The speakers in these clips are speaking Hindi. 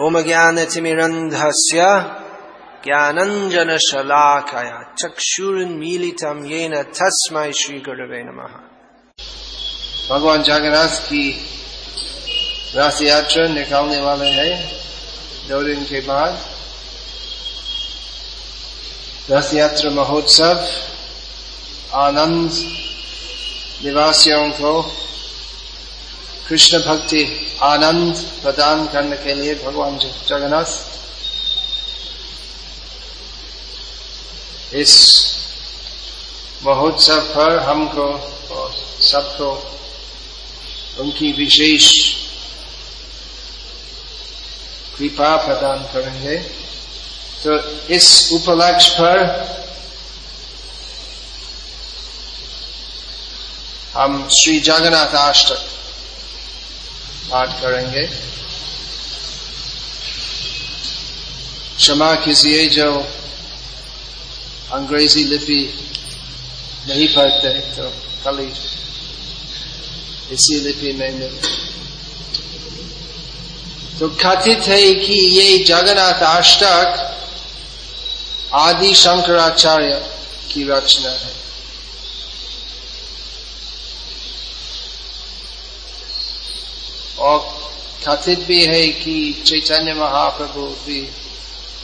ओम ज्ञान ज्ञानंजन शलाकया चक्षुरुन्मीलितम येन श्री गुरवे नमः। भगवान जगन्नाथ की रास यात्रा निकालने वाले हैं। दो दिन के बाद रथ यात्रा महोत्सव, आनंद, निवासियों को कृष्ण भक्ति आनंद प्रदान करने के लिए भगवान जगन्नाथ इस महोत्सव पर हमको और सबको उनकी विशेष कृपा प्रदान करेंगे। तो इस उपलक्ष्य पर हम श्री जगन्नाथ अष्टक पाठ करेंगे। क्षमा कीजिए जो अंग्रेज़ी लिपि नहीं पढ़ते तो खाली इसी लिपि में मिल। तो कथित है कि ये जगन्नाथ अष्टक आदि शंकराचार्य की रचना है। और कथित भी है कि चैतन्य महाप्रभु भी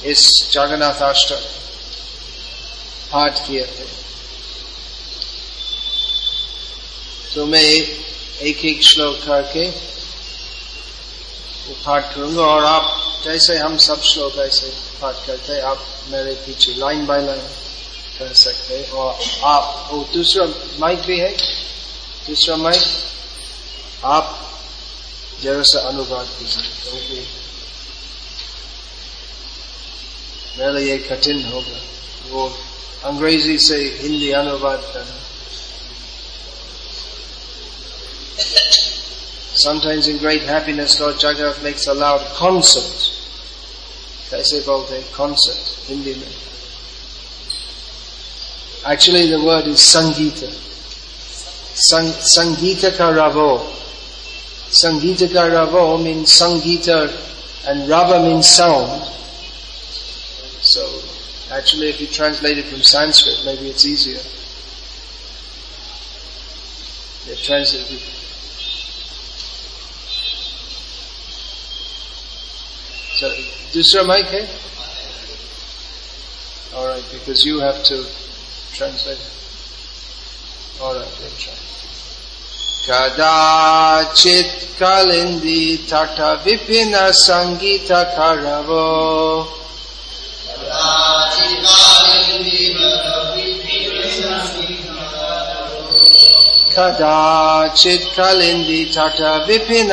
इस जगन्नाथ अष्टक पाठ किए थे। तो मैं एक एक श्लोक करके पाठ करूँगा और आप जैसे हम सब श्लोक ऐसे पाठ करते हैं, आप मेरे पीछे लाइन बाय लाइन कर सकते हैं। और आप, वो दूसरा माइक भी है, दूसरा माइक आप जरा सा अनुवाद कीजिए क्योंकि मेरे लिए कठिन होगा वो अंग्रेजी से हिंदी अनुवाद करना Sometimes in great happiness, Lord Jagannath makes a loud concert. कैसे बोलते हैं concert हिंदी में Actually, the word is sangeeta. Sang, sangeeta ka ravo. Sangita Ravo means Sangeeta and Rava means sound. So actually if you translate it from Sanskrit maybe it's easier. They translate it. So Dusra mic. Alright, because you have to translate. Alright, then try. कदाचित् कलिन्दी तट विपिन सङ्गीत करवो। कदाचित् कलिन्दी तट विपिन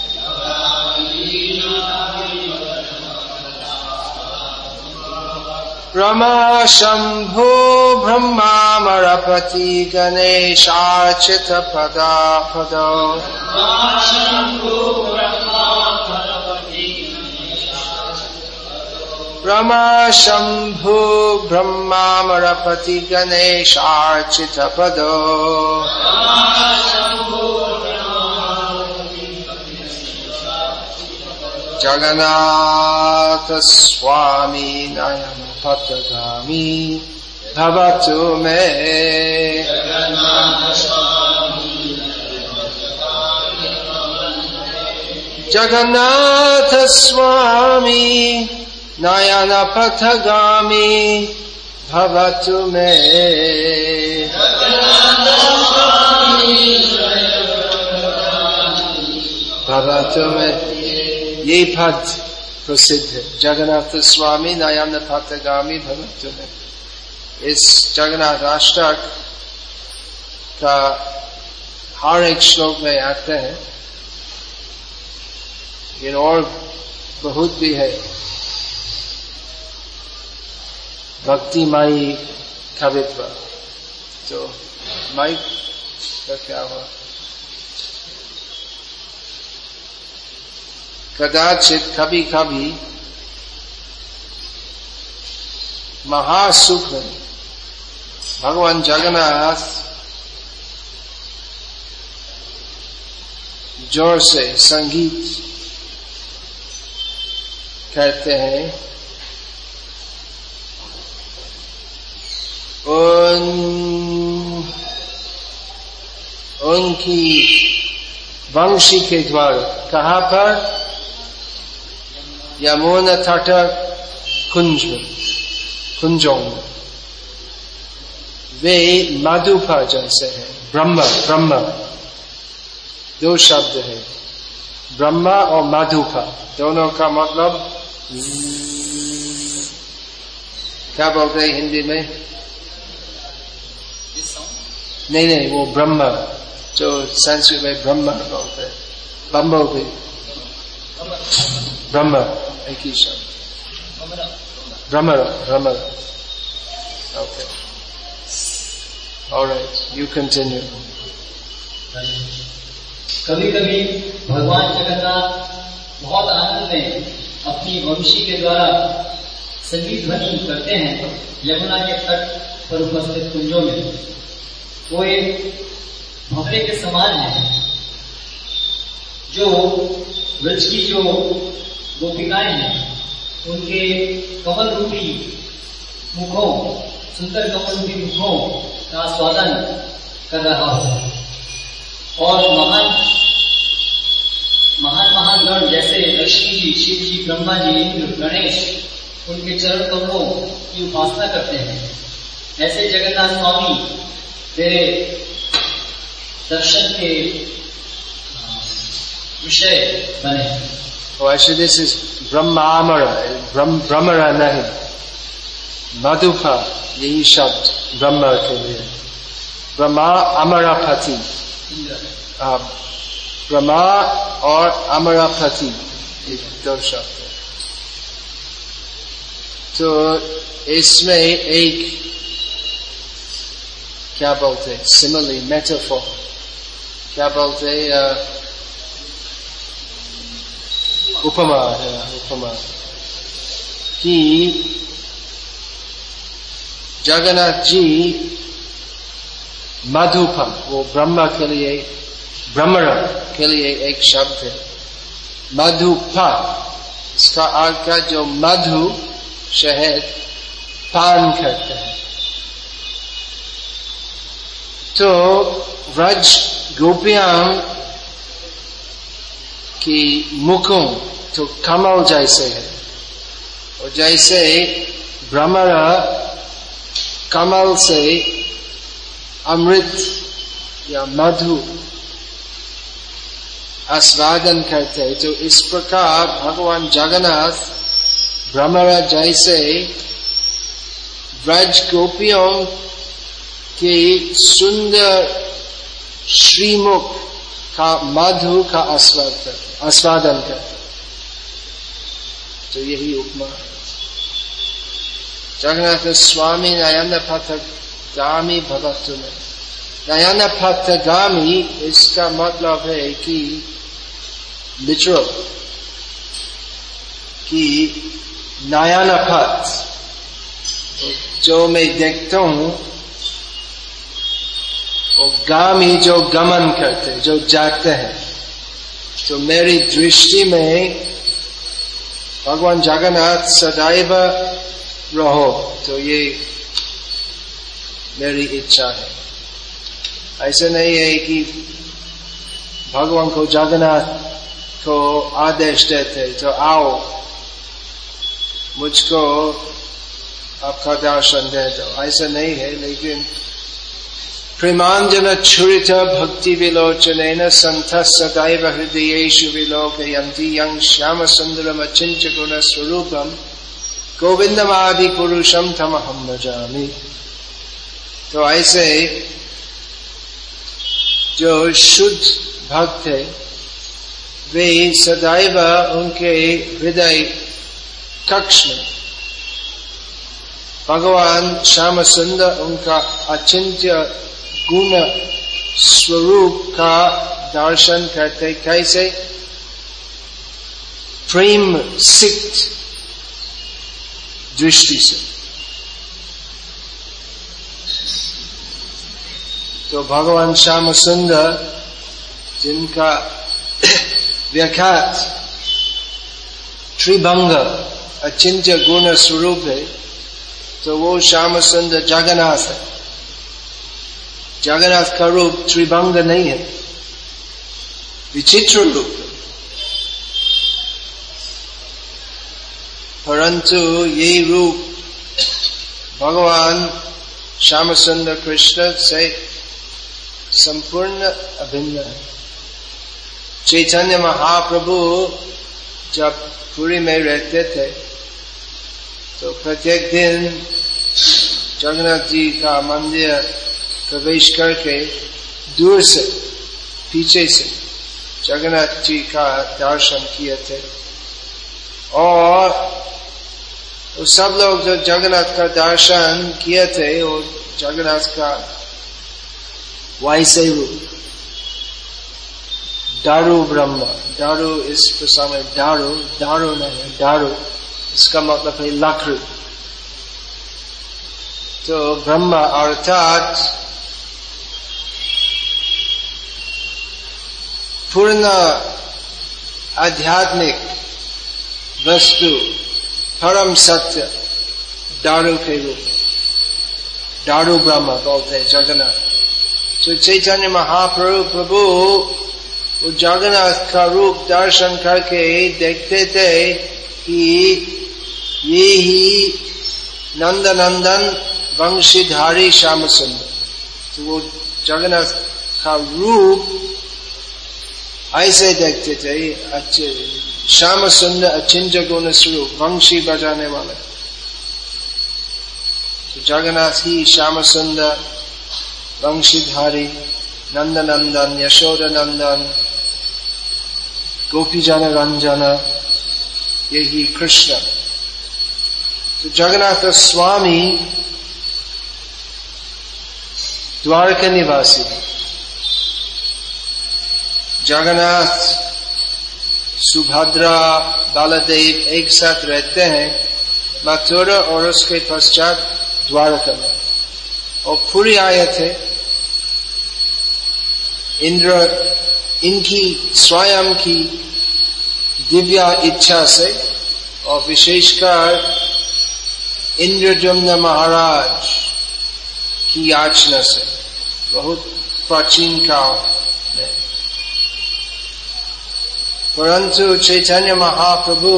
रमा शम्भो ब्रह्मामरपति गणेशार्चित पदा रमा शम्भो ब्रह्मामरपति गणेशार्चित जगन्नाथ स्वामी नयन पथगामी भवतु मे। जगन्नाथ स्वामी नयन पथगामी भवतु मे। भवतु मे। ये पद प्रसिद्ध है। जगन्नाथ स्वामी नयन पथगामी भवतु है। इस जगन्नाथ अष्टक का हर एक श्लोक में आते हैं। इन और बहुत भी है। भक्ति माई कवित्व। तो माई का क्या हुआ? कदाचित कभी कभी महासुख भगवान जगन्नाथ ज़ोर से संगीत कहते हैं, उन, उनकी वंशी के द्वारा कहा पर? यमुना तट कुंज कुंजों वे मधुपा जैसे है ब्रह्म ब्रह्म दो शब्द है ब्रह्मा और मधुपा दोनों का मतलब क्या बोलते हैं हिंदी में नहीं नहीं वो ब्रह्म जो संस्कृत में ब्रह्म बोलते हैं भी ब्रह्म एक ही शब्द ब्रह्म ब्रह्म okay All right, you continue. कभी कभी भगवान जगन्नाथ बहुत आनंद में अपनी वंशी के द्वारा संगीत ध्वनि करते हैं यमुना के तट पर उपस्थित कुंजों में। वो एक भवरे के समान है जो वृक्ष की जो गोपिकाएँ हैं। उनके कमल रूपी मुखों, सुंदर कमल रूपी मुखों का स्वादन कर रहा हो। और महान महान महान गण जैसे लक्ष्मी जी, शिव जी, ब्रह्मा जी, इंद्र, गणेश, उनके चरण कमलों की उपासना करते हैं। ऐसे जगन्नाथ स्वामी तेरे दर्शन के विषय बने। Oh, actually, this is Brahmamara, Brahm, Brahmara नहीं मधुपा यही शब्द ब्रह्म के लिए ब्रह्मा अमरापति ब्रह्मा और अमरापति दो शब्द है तो इसमें एक क्या बोलते सिमिली मेटाफोर क्या बोलते उपमा है, उपमा। कि जगन्नाथ जी मधुपा वो ब्रह्मा के लिए, ब्रह्मण के लिए एक शब्द है। मधुपा, इसका अर्थ का जो मधु शहद पान करते हैं। तो व्रज गोपियाँ की मुखों तो कमल जैसे है। और जैसे भ्रमर कमल से अमृत या मधु आस्वादन करते तो इस प्रकार भगवान जगन्नाथ भ्रमर जैसे व्रज गोपियों के सुंदर श्रीमुख का मधु का आस्वाद करते आस्वादन करते तो यही उपमा जगन्नाथ स्वामी नयन पथगामी भवतु में। नयन पथगामी इसका मतलब है कि लिटरल कि नयन पथ, जो मैं देखता हूँ, वो गामी जो गमन करते जो जाते हैं तो मेरी दृष्टि में भगवान जगन्नाथ सदैव रहो तो ये मेरी इच्छा है। ऐसे नहीं है कि भगवान को जगन्नाथ को आदेश देते तो आओ, मुझको आपका दर्शन दे दो। ऐसा नहीं है, लेकिन प्रेमांजन छुरित भक्ति विलोचन संत सदैव हृदयेशु विलोकयंती यं श्याम सुंदरम अचिंच गुण स्वरूपम गोविंदमादि पुरुषम थम हम भजामी तो ऐसे जो शुद्ध भक्त है, वे सदैव उनके हृदय कक्ष में, भगवान श्याम सुंदर उनका अचिंत्य गुण स्वरूप का दर्शन करते कैसे? प्रेम सिक्त दृष्टि से। तो भगवान श्याम सुंदर जिनका व्याख्यात त्रिभंग अचिंत्य गुण स्वरूप है तो वो श्याम सुंदर जगन्नाथ है। जगन्नाथ का रूप त्रिभंग नहीं है विचित्र रूप परंतु ये रूप भगवान श्याम सुंदर कृष्ण से संपूर्ण अभिन्न है चैतन्य महाप्रभु जब पुरी में रहते थे तो प्रत्येक दिन जगन्नाथ जी का मंदिर प्रवेश करके दूर से, पीछे से जगन्नाथ जी का दर्शन किए थे। और तो सब लोग जो जगन्नाथ का दर्शन किए थे, वो जगन्नाथ का वैसे रूप ब्रह्म, दारू इस में दारू दारू नहीं, दारू, इसका मतलब है लकड़ी। तो ब्रह्म अर्थात पूर्ण आध्यात्मिक वस्तु, परम सत्य, दारू के रूप दारू ब्रह्म बोलते हैं, जगन्नाथ। तो चैतन्य महाप्रभु, प्रभु, वो जगन्नाथ का रूप दर्शन करके देखते थे कि ये ही नंद नंदन वंशीधारी श्याम सुंदर तो वो जगन्नाथ का रूप ऐसे देखते थे, अच्छे। श्याम सुंदर अचिंज गुण स्वरूप वंशी बजाने वाले। तो जगन्नाथ ही श्याम सुंदर, वंशीधारी नंद नंदन यशोद नंदन गोपी जन रंजन यही कृष्ण। तो जगन्नाथ स्वामी, द्वारका निवासी। जगन्नाथ, सुभद्रा, बालादेव एक साथ रहते हैं, मथुरा और उसके पश्चात द्वारका में। और पूरी आए थे। इंद्र, इनकी, स्वयं की दिव्या इच्छा से और विशेषकर इंद्रजम्न महाराज की याचना से। बहुत प्राचीन काल में परंतु चैतन्य महाप्रभु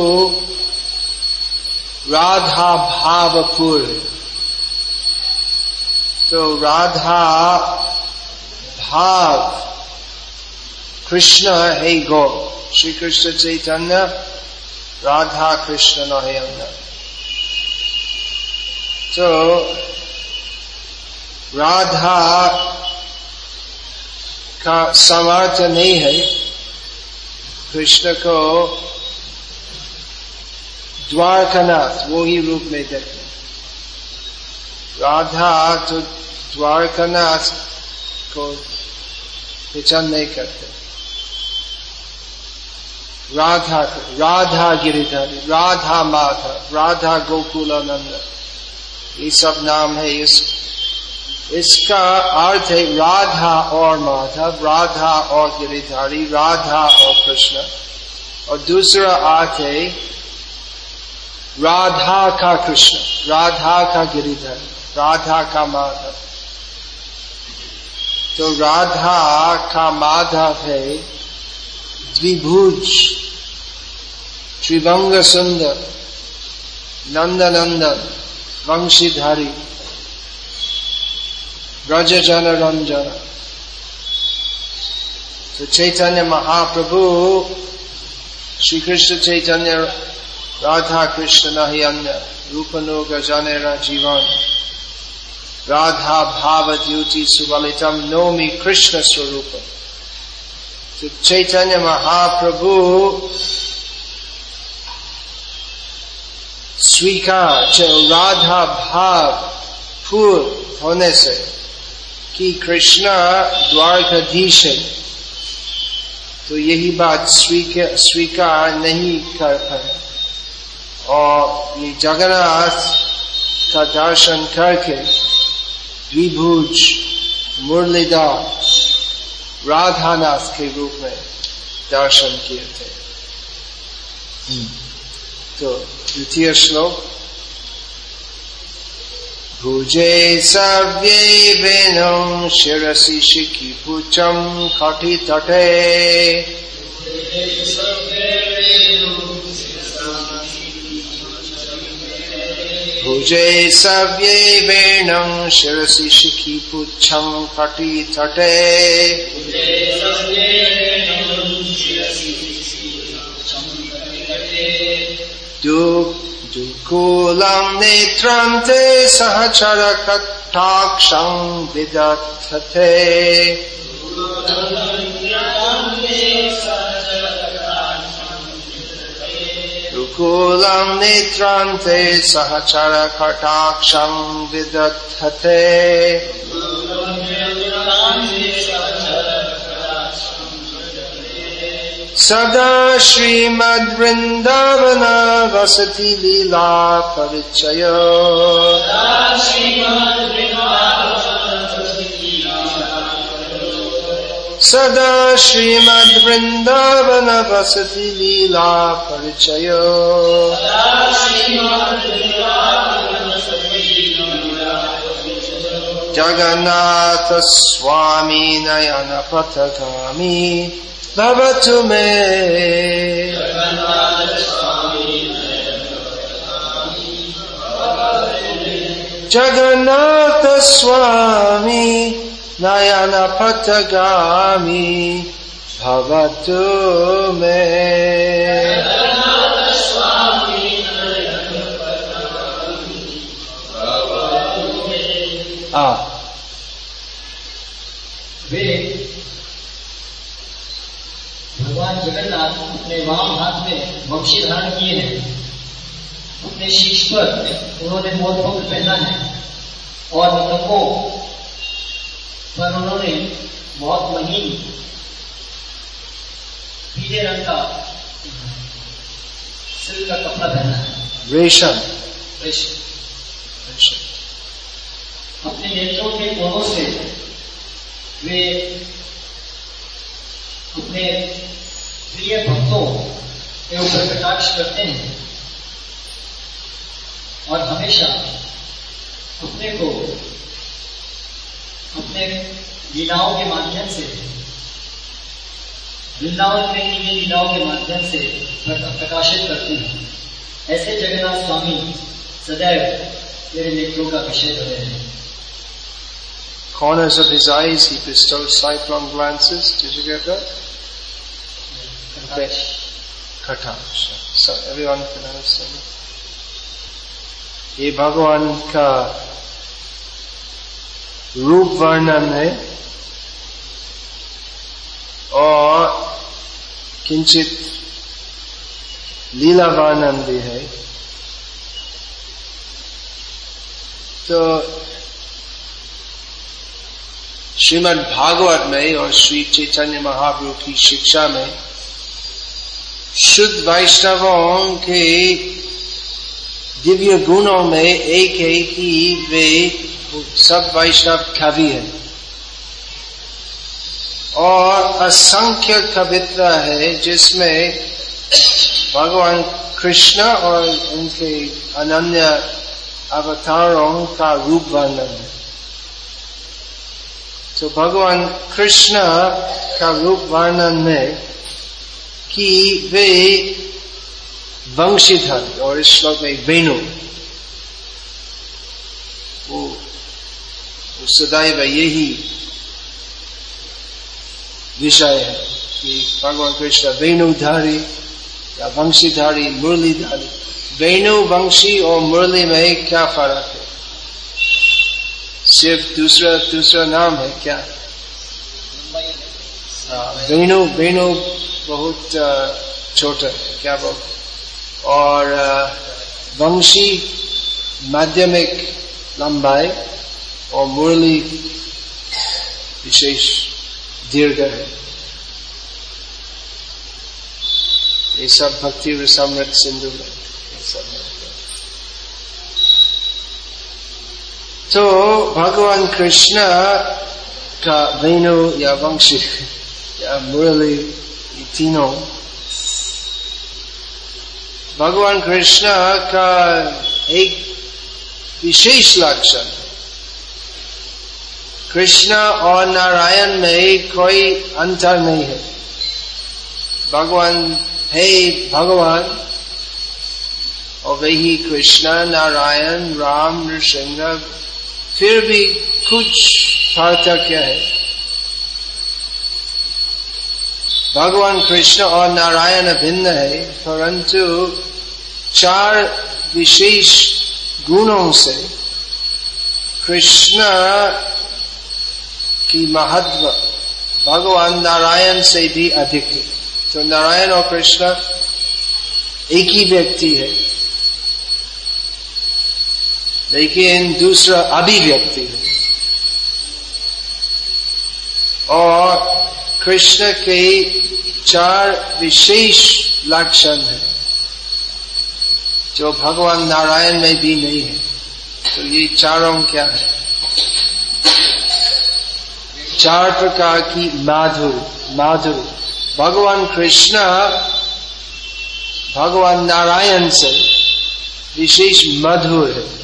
राधा भावपुर तो राधा भाव, कृष्ण है गो। श्री कृष्ण चैतन्य, राधा कृष्ण है अंदर तो राधा का समर्थ नहीं है। कृष्ण को द्वारकानाथ, वो ही रूप में देखते राधा तो द्वारकानाथ को पहचान नहीं करते। राधा राधा गिरिधर राधा माधव राधा गोकुलानंद ये सब नाम है इस इसका अर्थ है राधा और माधव, राधा और गिरिधारी, राधा और कृष्ण। और दूसरा अर्थ है राधा का कृष्ण, राधा का गिरिधर, राधा का माधव। तो राधा का माधव है द्विभुज, त्रिभंग सुंदर नंद नंदन वंशीधारी। ब्रज जन रंजन तो चैतन्य महाप्रभु श्री कृष्ण चैतन्य राधा कृष्ण नहीं अन्य रूपनो गजाने जीवन राधा भाव द्युति सुबलितम नोमी कृष्ण स्वरूप तो चैतन्य महाप्रभु स्वीकार राधा भाव पूर्ण होने से कि कृष्ण द्वारकाधीश है। तो यही बात स्वीकार स्वीकार नहीं कर पाए और ये जगन्नाथ का दर्शन करके विभुज मुरलीधर राधानाथ के रूप में दर्शन किए थे। तो द्वितीय श्लोक भुजे सव्ये वेणुं शिरसि शिखिपुचम् कटितटे भुजे सव्ये वेणुं शिरसि शिखिपुच्छम् कटितटे दुःखूलं नेत्रं ते सहचरकटाक्षं विदधते दुःखूलं नेत्रं ते सहचरकटाक्षं विदधते सदा श्रीमद्वृन्दावन वसति लीला परिचय सदा श्रीमद्वृन्दावन वसति लीला परिचय जगन्नाथ स्वामी नयन भवतु मे जगन्नाथ स्वामी नयन पथगामी भवतु मे आ। वे भगवान जगन्नाथ अपने वाम हाथ में वंशी धारण किए हैं। अपने शीश पर उन्होंने मोदभक्त पहना है और नकों पर उन्होंने बहुत महीन पीले रंग का सिल्क का कपड़ा पहना है। रेशम रेशम रेशम अपने नेत्रों के कोनों से वे अपने प्रिय भक्तों के ऊपर कटाक्ष करते हैं और हमेशा अपने को अपने लीलाओं के माध्यम से वृंदावन में की गई लीलाओं के माध्यम से प्रकाशित करते हैं ऐसे जगन्नाथ स्वामी सदैव मेरे नेत्रों का विषय बने हैं corners of his eyes, he bestows sidelong glances. Did you get that? कटाक्ष Kataksha. So everyone can understand. ये भगवान का रूप वर्णन है। और किंचित लीला वर्णन भी है। तो श्रीमद् भागवत में और श्री चैतन्य महाप्रभु की शिक्षा में शुद्ध वैष्णवों के दिव्य गुणों में एक है कि वे सब वैष्णव कवि है। और असंख्य कविता है जिसमें भगवान कृष्ण और उनके अनन्य अवतारों का रूप वर्णन है। तो भगवान कृष्ण का रूप वर्णन में कि वे वंशीधर और इस श्लोक में वेणु। वो, वो सदैव यही विषय है कि भगवान कृष्ण वेणुधारी या वंशीधारी मुरलीधारी। वेणु वंशी और मुरली में क्या फ़र्क है? सिर्फ़ दूसरा दूसरा नाम है क्या? हाँ, वेणु वेणु बहुत अ, छोटा है क्या बोल? और वंशी माध्यमिक लंबाई और मुरली विशेष दीर्घ है। ये सब भक्ति रसमृत सिंधु में। तो भगवान कृष्ण का वेणु या वंशी या मुरली तीनों भगवान कृष्ण का एक विशेष लक्षण कृष्ण और नारायण में कोई अंतर नहीं है भगवान है भगवान और वही कृष्ण नारायण राम नृसिंह फिर भी कुछ पार्थक्य है भगवान कृष्ण और नारायण भिन्न है परंतु चार विशेष गुणों से कृष्ण की महत्व भगवान नारायण से भी अधिक है तो नारायण और कृष्ण एक ही व्यक्ति है लेकिन दूसरा अभिव्यक्ति है और कृष्ण के चार विशेष लक्षण है, जो भगवान नारायण में भी नहीं है। तो ये चारों क्या है? चार प्रकार की माधुर माधुर भगवान कृष्ण भगवान नारायण से विशेष मधुर है।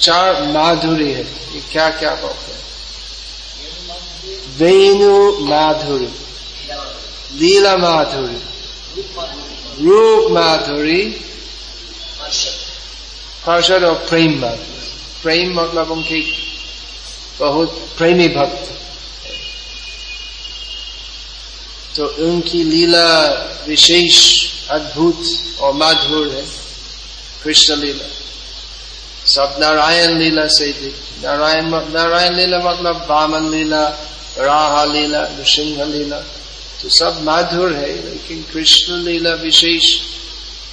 चार माधुरी है। ये क्या क्या बोलते हैं? वेणु माधुरी लीला माधुरी रूप माधुरी हर्षद और प्रेम माधुरी प्रेम मतलब उनके बहुत प्रेमी भक्त। तो उनकी लीला विशेष, अद्भुत और माधुर है। कृष्ण लीला। सब नारायण लीला से नारायण नारायण लीला मतलब वामन लीला राहा लीला नृसिंह लीला तो सब मधुर है, लेकिन कृष्ण लीला विशेष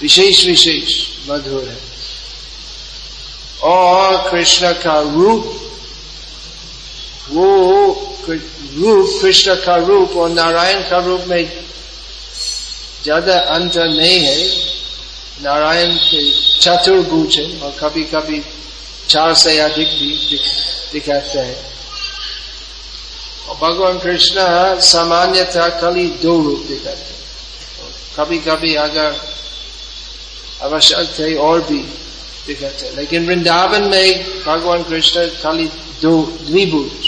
विशेष विशेष मधुर है। और कृष्ण का रूप, वो रूप, कृष्ण का रूप और नारायण का रूप में ज़्यादा अंतर नहीं है। नारायण के चतुर्भुज है और कभी कभी चार से अधिक भी दिखाते हैं। और भगवान कृष्ण सामान्यतः खाली दो रूप दिखाते कभी कभी अगर आवश्यक थे और भी दिखाते लेकिन वृंदावन में भगवान कृष्ण खाली दो द्विभुज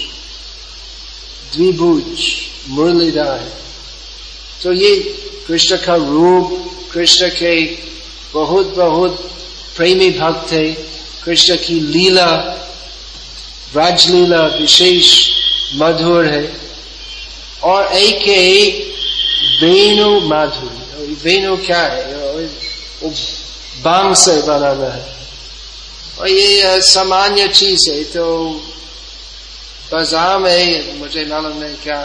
द्विभुज मुरलीधर है। तो ये कृष्ण का रूप, कृष्ण के बहुत बहुत प्रेमी भक्त थे कृष्ण की लीला, राजलीला विशेष मधुर है। और एक वेणु माधुरी। वेणु क्या है? वो बांग से बनाना है। और ये सामान्य चीज़ है तो बाज़ार में, मुझे मालूम नहीं क्या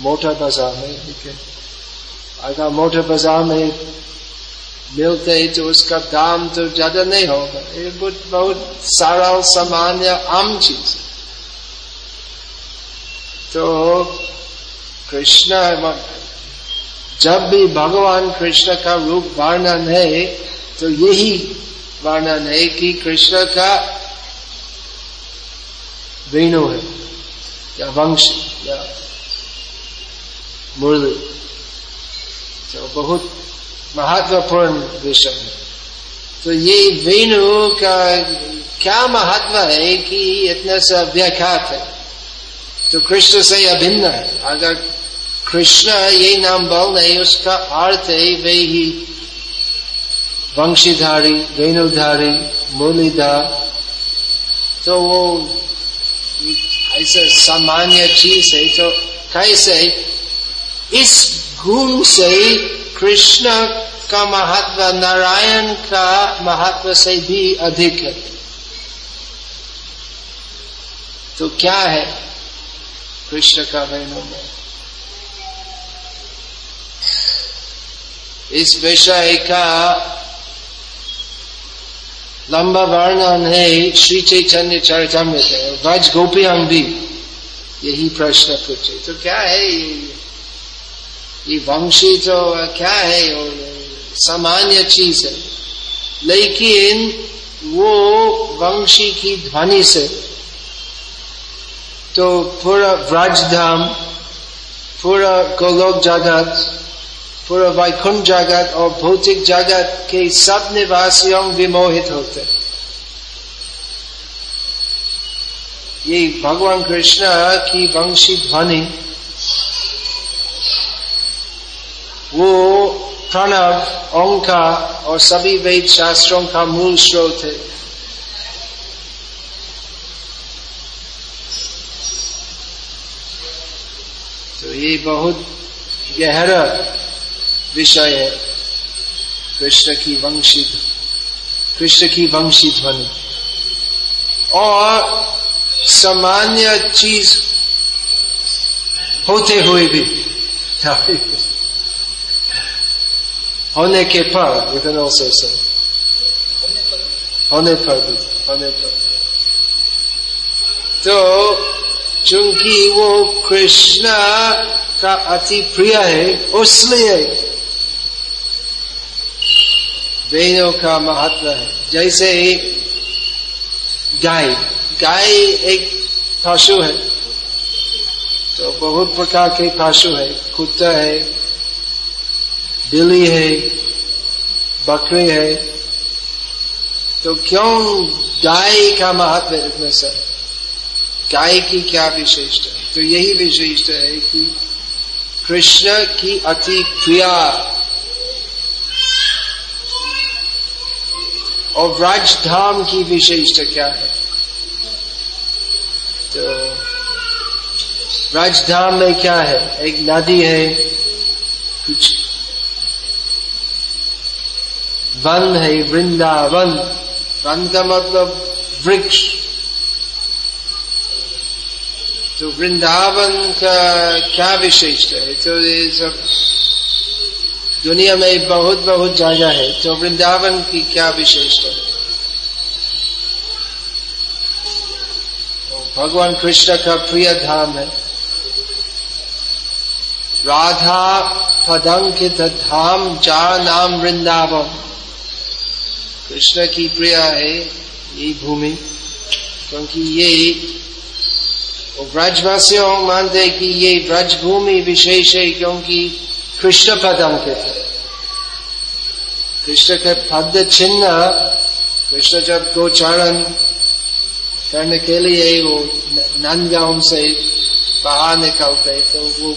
मोटर बाज़ार में लेकिन अगर मोटर बाज़ार में मिलते है तो उसका दाम तो ज़्यादा नहीं होगा। ये बहुत बहुत सारा सामान्य आम चीज़ है। तो कृष्ण जब भी भगवान कृष्ण का रूप वर्णन है तो यही वर्णन है कि कृष्ण का वेणु है, या वंश, या मुरली तो बहुत महत्वपूर्ण विषय है। तो ये वेणु का क्या महत्व है कि इतना सा व्याख्यात है? तो कृष्ण से अभिन्न है। अगर कृष्ण ये नाम बोल नहीं, उसका अर्थ है वे ही वंशीधारी वेणुधारी मुरलीधार। तो वो ऐसा सामान्य चीज़ है तो कैसे? इस गुण से कृष्ण का महत्व नारायण का महत्व से भी अधिक है। तो क्या है? कृष्ण का वेणु में इस विषय का लंबा वर्णन है श्री चैतन्य चरितमृत है व्रज गोपियांग भी यही प्रश्न पूछे। तो क्या है ये? ये वंशी तो क्या है? सामान्य चीज़ है। लेकिन वो वंशी की ध्वनि से तो पूरा व्रज धाम पूरा गोलोक जगत, पूरा वैकुंठ जगत और भौतिक जगत के सब निवासियों विमोहित होते ये भगवान कृष्ण की वंशी ध्वनि, वो प्रणव, ओंकार और सभी वेद शास्त्रों का मूल स्रोत है। तो ये बहुत गहरा विषय है, कृष्ण की वंशी कृष्ण की वंशी ध्वनि। और सामान्य चीज़ होते हुए भी होने के पर यू से होने पर भी, होने पर तो चूँकि वो कृष्ण का अति प्रिय है उसलिए वेणों का महत्व है। जैसे गाय गाय एक पशु है तो बहुत प्रकार के पशु है। कुत्ता है, बिल्ली है, बकरी है। तो क्यों गाय का महत्व इतने से? गाय की क्या विशेषता है? तो यही विशेषता है कि कृष्ण की अति प्रिया और राजधाम की विशेषता क्या है? तो राजधाम में क्या है? एक नदी है, कुछ वन है, वृंदावन। वन का मतलब वृक्ष। तो वृंदावन का क्या विशेषता है? तो ये सब दुनिया में बहुत बहुत जगह है। तो वृंदावन की क्या विशेषता है? तो भगवान कृष्ण का प्रिय धाम है। राधा पदंकित धाम जा नाम वृंदावन। कृष्ण की प्रिय है ये भूमि, क्योंकि ये व्रजवासियों मानते कि ये व्रज भूमि विशेष है क्योंकि कृष्ण पद अंकित है कृष्ण के पद चिन्ह, कृष्ण जब गोचारण करने के लिए वो नंदगांव से बाहर निकलते तो वो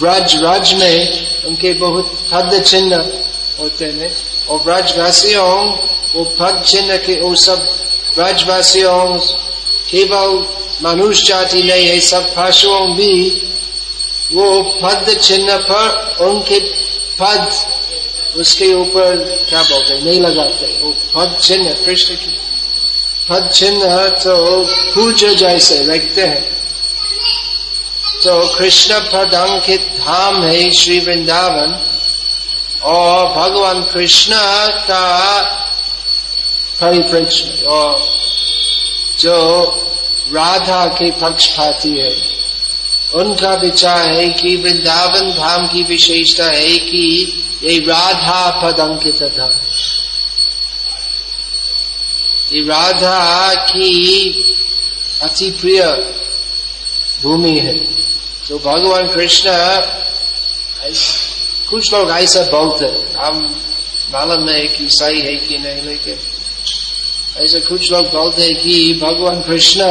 व्रज रज में उनके बहुत पद चिन्ह होते हैं। और व्रजवासियों वो पद चिन्ह के वो सब व्रजवासियों केवल मनुष्य जाति नहीं है सब पशुओं भी वो पद चिन्ह पर, उनके पद, उसके ऊपर क्या बोलते नहीं लगाते। वो पद चिन्ह, कृष्ण की पद चिन्ह तो पूज जैसे रखते हैं। तो कृष्ण पद अंकित धाम है श्री वृंदावन, और भगवान कृष्ण का परिप्रेक्ष्य, और जो राधा के पक्ष पक्षपाती है। उनका विचार है कि वृंदावन धाम की विशेषता है कि ये राधा पद अंकित था। ये राधा की अति प्रिय भूमि है। तो भगवान कृष्ण कुछ लोग ऐसा बोलते हम मालूम है कि सही है कि नहीं, लेकिन ऐसे कुछ लोग बोलते हैं कि भगवान कृष्ण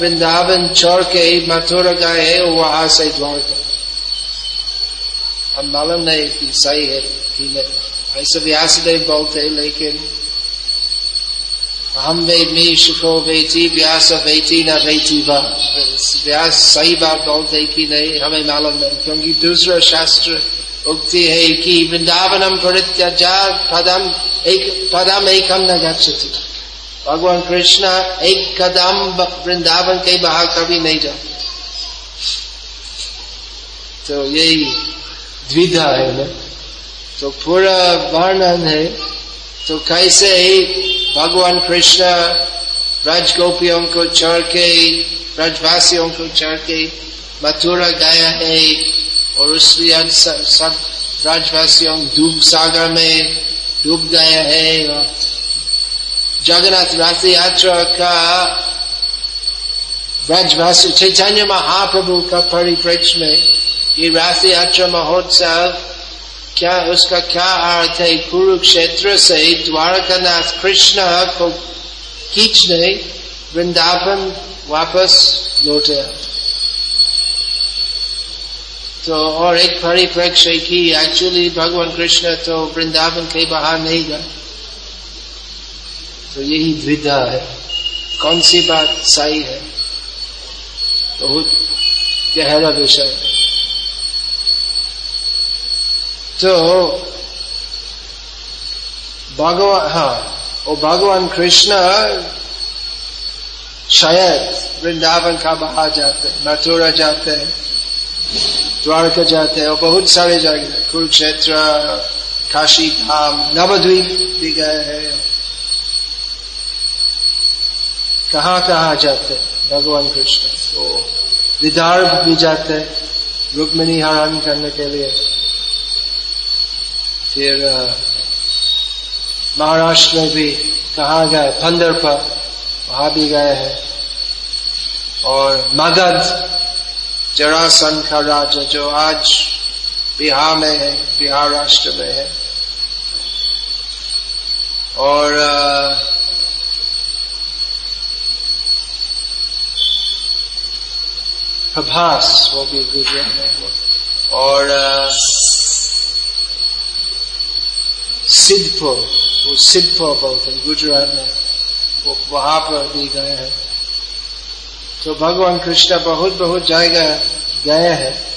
वृंदावन छोड़ के मथुरा गए वहाँ से द्वारका हम मालूम नहीं कि सही है कि नहीं। ऐसे व्यासदेव बोलते हैं, लेकिन हम वे मी सुखो बेटी, व्यास बेटी न बेटी व्यास सही बात बोलते कि नहीं, हमें मालूम नहीं, क्योंकि दूसरा शास्त्र उक्ति है कि वृंदावनम परित्याजा पदम एक, पदम एकम न गच्छति। भगवान कृष्ण एक कदम वृंदावन के बाहर कभी नहीं जाते तो यही द्विधा है ना। तो पूरा वर्णन है। तो कैसे ही भगवान कृष्ण ब्रज गोपियों को चढ़ के ब्रजवासियों को चढ़ के मथुरा गया है और बाद सब ब्रजवासियों डूब सागर में डूब गया है। जगन्नाथ रथ यात्रा का ब्रजवासी चैतन्य महाप्रभु का परिप्रेक्ष्य में ये राशि यात्रा महोत्सव क्या उसका क्या अर्थ है कुरुक्षेत्र से द्वारकानाथ कृष्ण को खींचने वृंदावन वापस लौटे तो और एक परिप्रेक्ष्य की एक्चुअली भगवान कृष्ण तो वृंदावन के बाहर नहीं गए तो यही द्विधा है। कौन सी बात सही है? बहुत गहरा विषय तो भगवान हाँ वो भगवान कृष्ण शायद वृंदावन का बाहर जाते हैं, मथुरा जाते हैं, द्वारका जाते हैं, और बहुत सारे जगह कुरुक्षेत्र काशी धाम नवद्वीप भी गए हैं। कहाँ कहाँ जाते भगवान कृष्ण। तो विदर्भ भी जाते रुक्मिणी हरण करने के लिए। फिर महाराष्ट्र में भी कहा गए? पंदर पर वहाँ भी गए हैं। और मगध जरासन का राजा जो आज बिहार में है बिहार राष्ट्र में है। और प्रभास वो भी में और सिद्धपुर वो सिद्धपुर बोलते गुजरात में। वो वहाँ पर भी गए हैं। तो भगवान कृष्ण बहुत बहुत जगह गए हैं।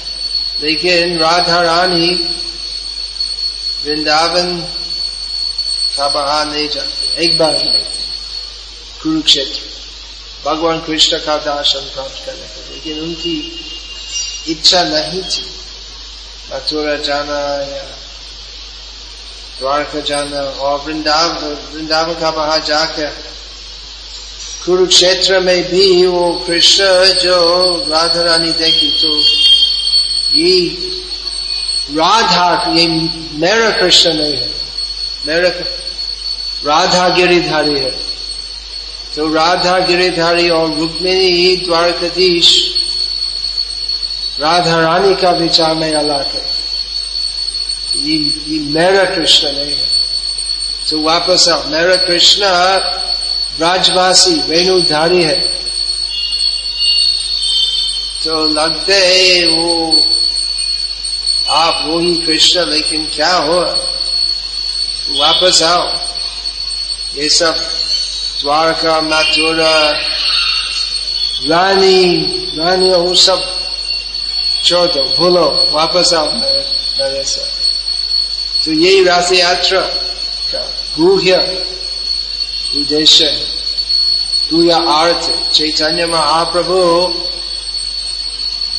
लेकिन राधा रानी वृंदावन का बाहर नहीं जाते। एक बार गए कुरुक्षेत्र। भगवान कृष्ण का दर्शन प्राप्त करने के लेकिन उनकी इच्छा नहीं थी। मथुरा जाना या द्वारका जाना और वृंदावन वृंदावन का वहाँ जाकर कुरुक्षेत्र में भी वो कृष्ण जो राधा रानी देखी तो ये राधा, ये मेरा कृष्ण नहीं है। मेरा राधा गिरिधारी है। तो राधा गिरिधारी और रुक्मिणी द्वारकाधीश राधा रानी का विचार में अलग है ये, ये मेरा कृष्ण नहीं है। तो वापस आओ। मेरा कृष्ण ब्राजवासी वेणुधारी है। तो लगते है वो आप वो ही कृष्ण लेकिन क्या हो? वापस आओ। ये सब द्वारका मथुरा रानी रानी वो सब छोड़ भूलो, वापस आओ साथ तो यही राशि यात्रा का गुह्य उद्देश्य गुह्य अर्थ चैतन्य महाप्रभु,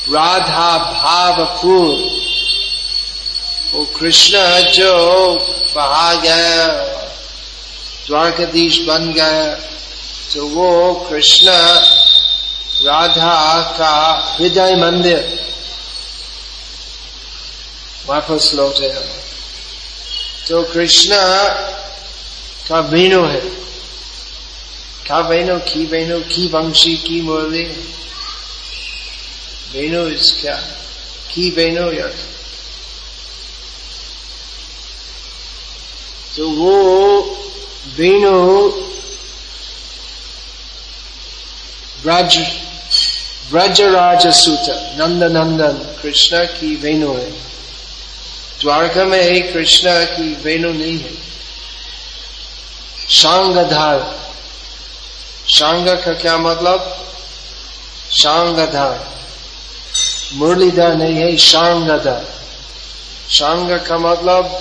राधा भाव फूल वो कृष्ण जो बहा गया द्वारकाधीश बन गया तो वो कृष्ण राधा का हृदय मंदिर वापस लौटे हम तो कृष्ण का वेणु है। क्या वेणु की वेणु की वंशी, की मुरली वेणु इस क्या? की वेणु या तो वो वेणु ब्रज ब्रजराज सूत नंद नंदन कृष्ण की वेणु है। द्वारका में एक कृष्णा की वेणु नहीं है शांगधार शांग का क्या मतलब शांगधार मुरलीधर नहीं है शांगधार शांग का मतलब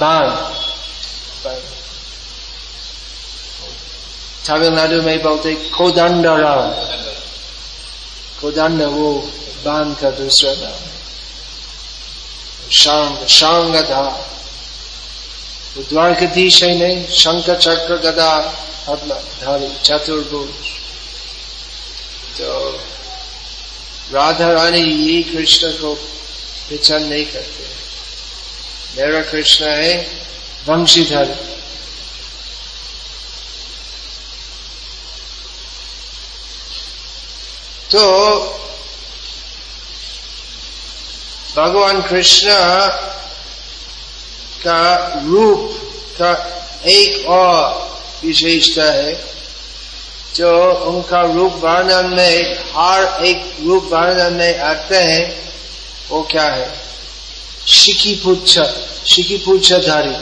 बाण तमिलनाडु में बोलते कोदंड राम कोदंड वो बाण का दूसरा नाम शांग शांगधा तो द्वारकाधीश है नहीं शंकर चक्र गदा पद्मधारी चतुर्भुज तो राधा रानी ये कृष्ण को पहचान नहीं करते। मेरा कृष्ण है वंशीधर। तो भगवान कृष्ण का रूप का एक और विशेषता है, जो उनका रूप वर्णन में, हर एक रूप वर्णन में आते हैं, वो क्या है? शिकी पुच्छ शिकी पुच्छधारी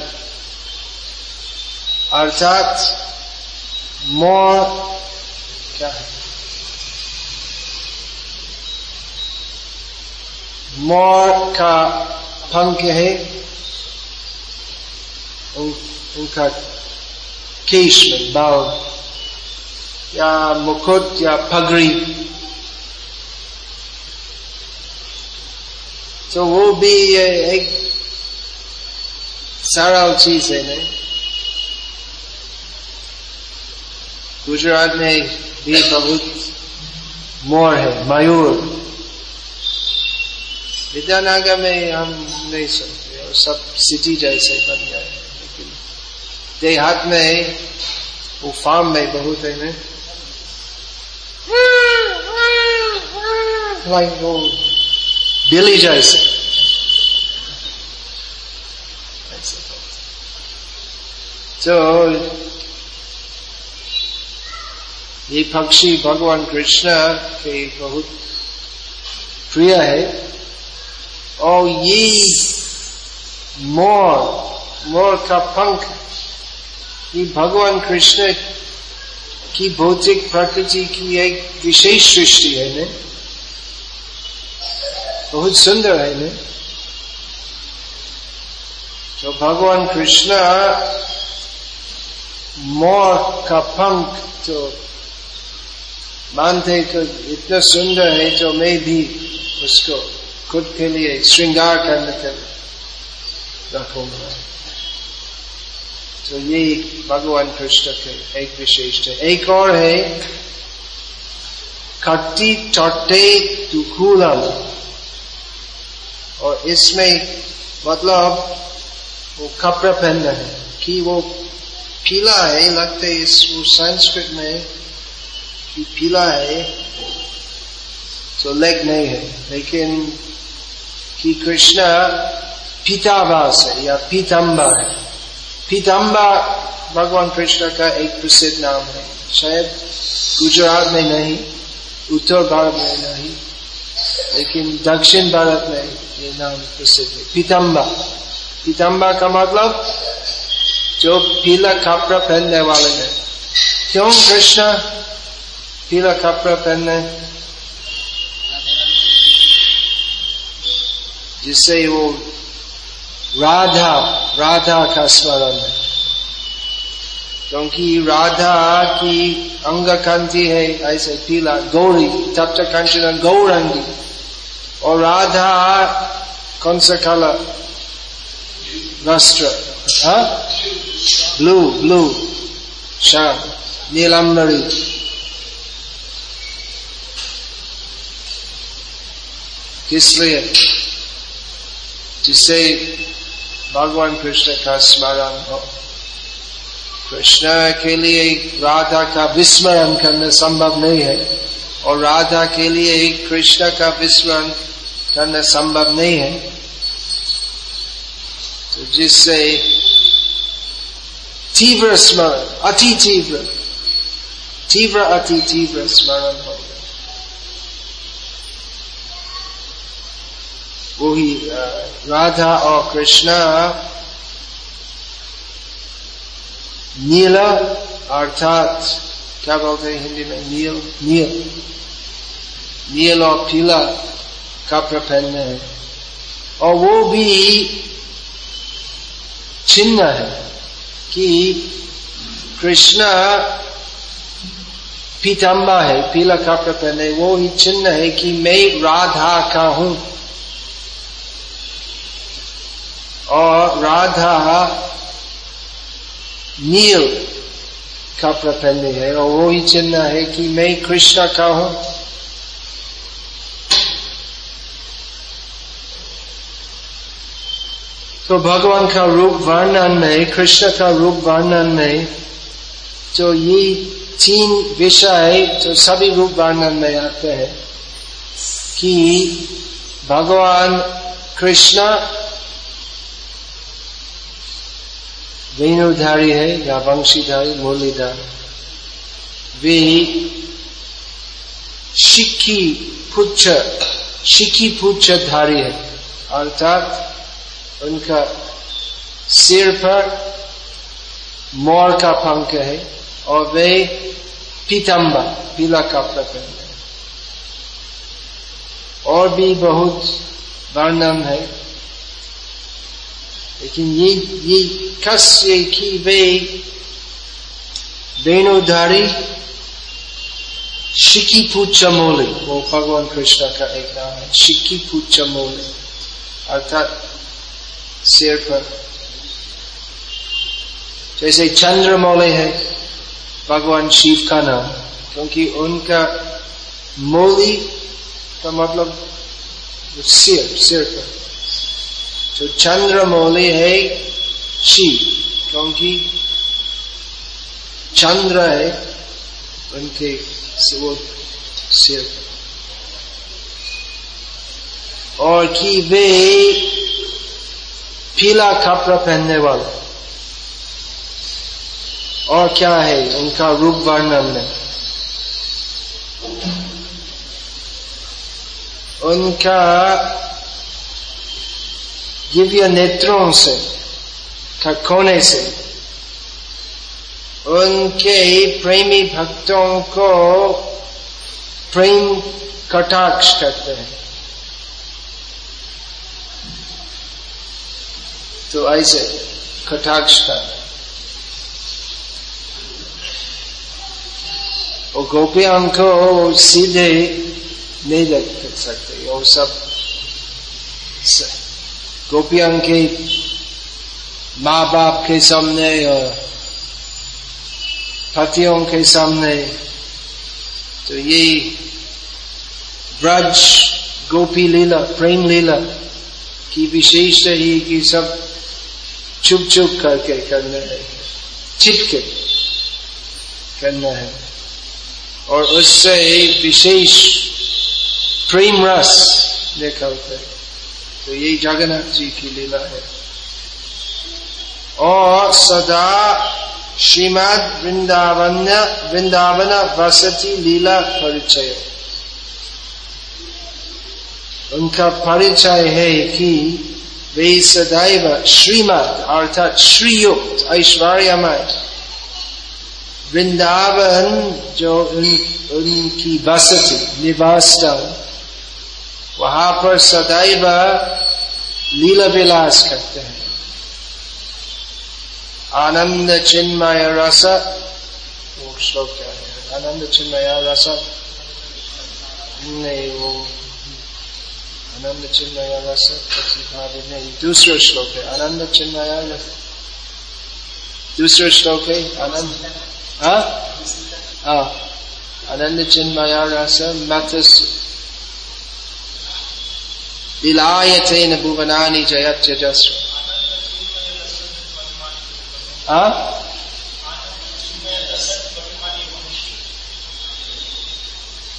अर्थात मोर क्या है? मोर का पंख है। उनका केश में बाल या मुकुट या पगड़ी। तो वो भी एक सरल चीज़ है नहीं गुजरात में भी बहुत मोर है, मयूर। विद्यानगर में हम नहीं सुनते और सब सिटी जैसे बन गए लेकिन देहात में वो फार्म में बहुत है ना। लाइक वो बिली जैसे। तो ये पक्षी भगवान कृष्ण के बहुत प्रिय है। और ये मोर मोर का पंख ये भगवान कृष्ण की भौतिक प्रकृति की एक विशेष सृष्टि है ने बहुत सुंदर है ने तो भगवान कृष्ण मोर का पंख तो मानते तो इतना सुंदर है तो मैं भी उसको खुद के लिए श्रृंगार करने के लिए रखूँगा तो ये भगवान कृष्ण के एक विशेष है एक और है, खट्टी चट्टे तुकूलम और इसमें मतलब वो कपड़ा पहनना है, कि वो पीला है, लगते इस वो संस्कृत में कि पीला है तो लेग नहीं है। लेकिन कि कृष्ण पीतावास है, या पीतम्बा है। पीतम्बा भगवान कृष्ण का एक प्रसिद्ध नाम है। शायद गुजरात में नहीं, उत्तर भारत में नहीं, लेकिन दक्षिण भारत में ये नाम प्रसिद्ध है। पीतम्बा पीतम्बा का मतलब जो पीला कपड़ा पहनने वाले हैं। क्यों कृष्ण पीला कपड़ा पहनने जिससे वो राधा राधा का स्मरण है। क्योंकि राधा की अंग कांति है, ऐसे पीला, गौरी तप्त कंचन गौरंगी। और राधा कौन सा कलर? वस्त्र ब्लू ब्लू श्याम नीलम्बरी किसलिए जिससे भगवान कृष्ण का स्मरण हो कृष्ण के लिए राधा का विस्मरण करना संभव नहीं है और राधा के लिए कृष्ण का विस्मरण करना संभव नहीं है तो जिससे तीव्र स्मरण अति तीव्र तीव्र अति तीव्र स्मरण हो वही राधा और कृष्ण नीला अर्थात, क्या बोलते हैं हिंदी में? नील नील। नील और पीला कपड़ा पहनने हैं। और वो भी चिन्ह है कि कृष्ण पीताम्बा है, पीला कपड़ा पहने वो ही चिन्ह है कि मैं राधा का हूँ। और राधा नील कपड़ा पहने है और वो ही चिन्ह है कि मैं कृष्ण का हूँ। तो भगवान का रूप वर्णन में कृष्ण का रूप वर्णन में जो ये तीन विषय, जो सभी रूप वर्णन में आते हैं कि भगवान कृष्ण वेणुधारी है या वंशीधारी मुरलीधर वे शिखी पुच्छ पुच्छ धारी है अर्थात उनका सिर पर मोर का पंख है और वे पीतम्बर पीला कपड़ा पहने और भी बहुत वर्णन है लेकिन ये ये कस की वे वेणुधारी शिकी पूचमोले वो भगवान कृष्ण का एक नाम है शिकी पूचमोले अर्थात सिर पर। जैसे चंद्रमौली है, भगवान शिव का नाम, क्योंकि उनका मोली का मतलब सिर सिर पर। तो चंद्रमौली है शिव क्योंकि चंद्र है, उनके वो सिर। और कि वे पीला कपड़ा पहनने वाले। और क्या है उनका रूप वर्णन में? उनका दिव्य नेत्रों से का कोने से उनके प्रेमी भक्तों को प्रेम कटाक्ष करते हैं तो ऐसे कटाक्ष का और गोपियाँ को सीधे नहीं देख सकते और सब गोपियाँ के माँ बाप के सामने और पतियों के सामने तो ये ब्रज गोपी लीला, प्रेम लीला की विशेष ही कि सब चुप चुप करके करना है चिटके करना है। और उससे एक विशेष प्रेम रस निकलते तो यही जगन्नाथ जी की लीला है। और सदा श्रीमद वृंदावन वृंदावन वसती लीला परिचय। उनका परिचय है कि वे सदैव श्रीमद अर्थात श्रीयुक्त ऐश्वर्यमय। वृंदावन जो उन, उनकी बसती निवास वहाँ पर सदैव लीला विलास करते हैं। आनंद चिन्मय रस, वो श्लोक क्या है? आनंद चिन्मय रस। नहीं, वो आनंद चिन्मय रस नहीं। दूसरा श्लोक है, आनंद चिन्मय रस। दूसरा श्लोक है, आनंद। हाँ? आनंद चिन्मय रस मत विलायतेन भुवनानि जयत्यजस्व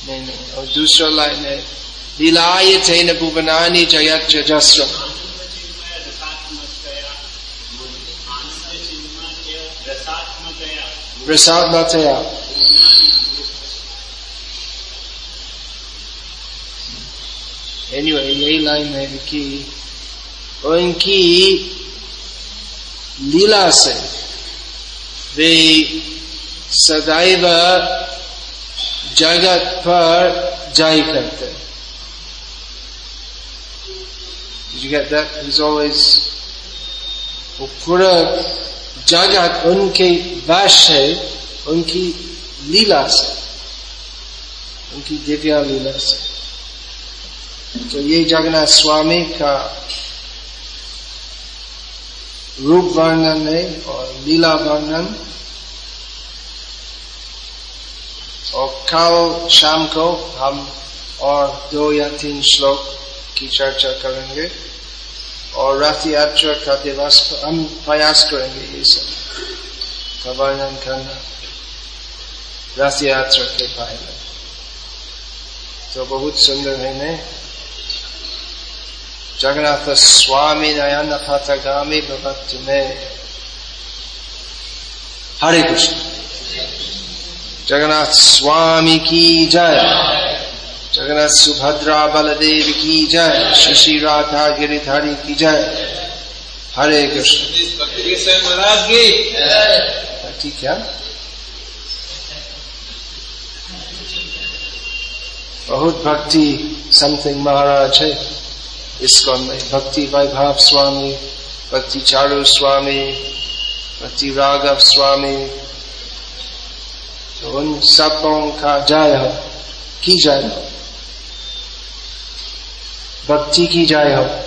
नहीं नहीं और दूसरा लाइन है लीलायतेन भुवनानि जयत्यजस्व रसात्मतया एनीवे यही लाइन है कि उनकी लीला से वे सदैव जगत पर जाय करते पूरा जगत उनके वश है, उनकी लीला से, उनकी दिव्या लीला से। तो ये जगन्नाथ स्वामी का रूप वर्णन है और लीला वर्णन। और कल शाम को हम और दो या तीन श्लोक की चर्चा करेंगे और राति यात्रा का दिवस हम प्रयास करेंगे ये सब का वर्णन करना। राति यात्रा के पहले तो बहुत सुंदर है ने जगन्नाथ स्वामी नयन पथगामी भक्त में हरे कृष्ण जगन्नाथ स्वामी की जय जगन्नाथ सुभद्रा बलदेव की जय शशि राधा गिरिधारी की जय हरे कृष्ण महाराज है बहुत भक्ति समथिंग महाराज है इसको में भक्ति वैभव स्वामी, भक्ति चारू स्वामी, भक्ति राघव स्वामी। तो उन सबों का जय हो, की जय हो? भक्ति की जय हो।